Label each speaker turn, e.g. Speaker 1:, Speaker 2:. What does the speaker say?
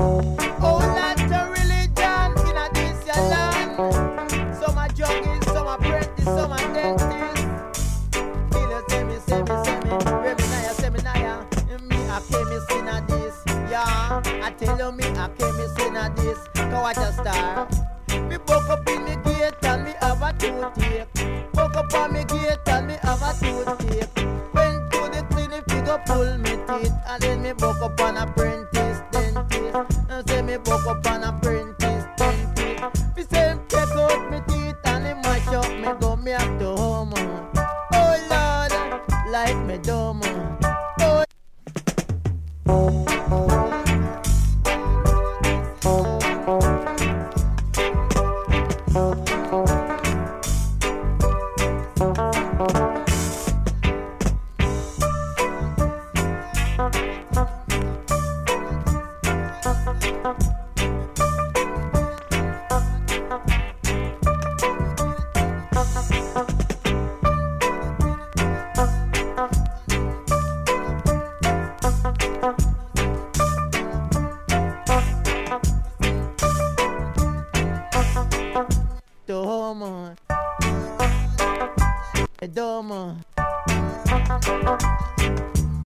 Speaker 1: Oh, lot of religion in a this your land. Some a juggies, some apprentice, some a dentist. Feel you say me, say me, say me, Reminaya, say me, naya. Me a chemist in a this, yeah. I tell you me a chemist in a this. Go watch a star. Me buck up in me gate and me have a toothache. Buck up on me gate and me have a toothache. Went to the clinic, fi go pull me teeth, and then me buck up on apprentice dentist. And buck up apprentice dentist. Me out teeth and mash up me gum, home. Oh Lord, me dumb. Oh. Toma. Toma.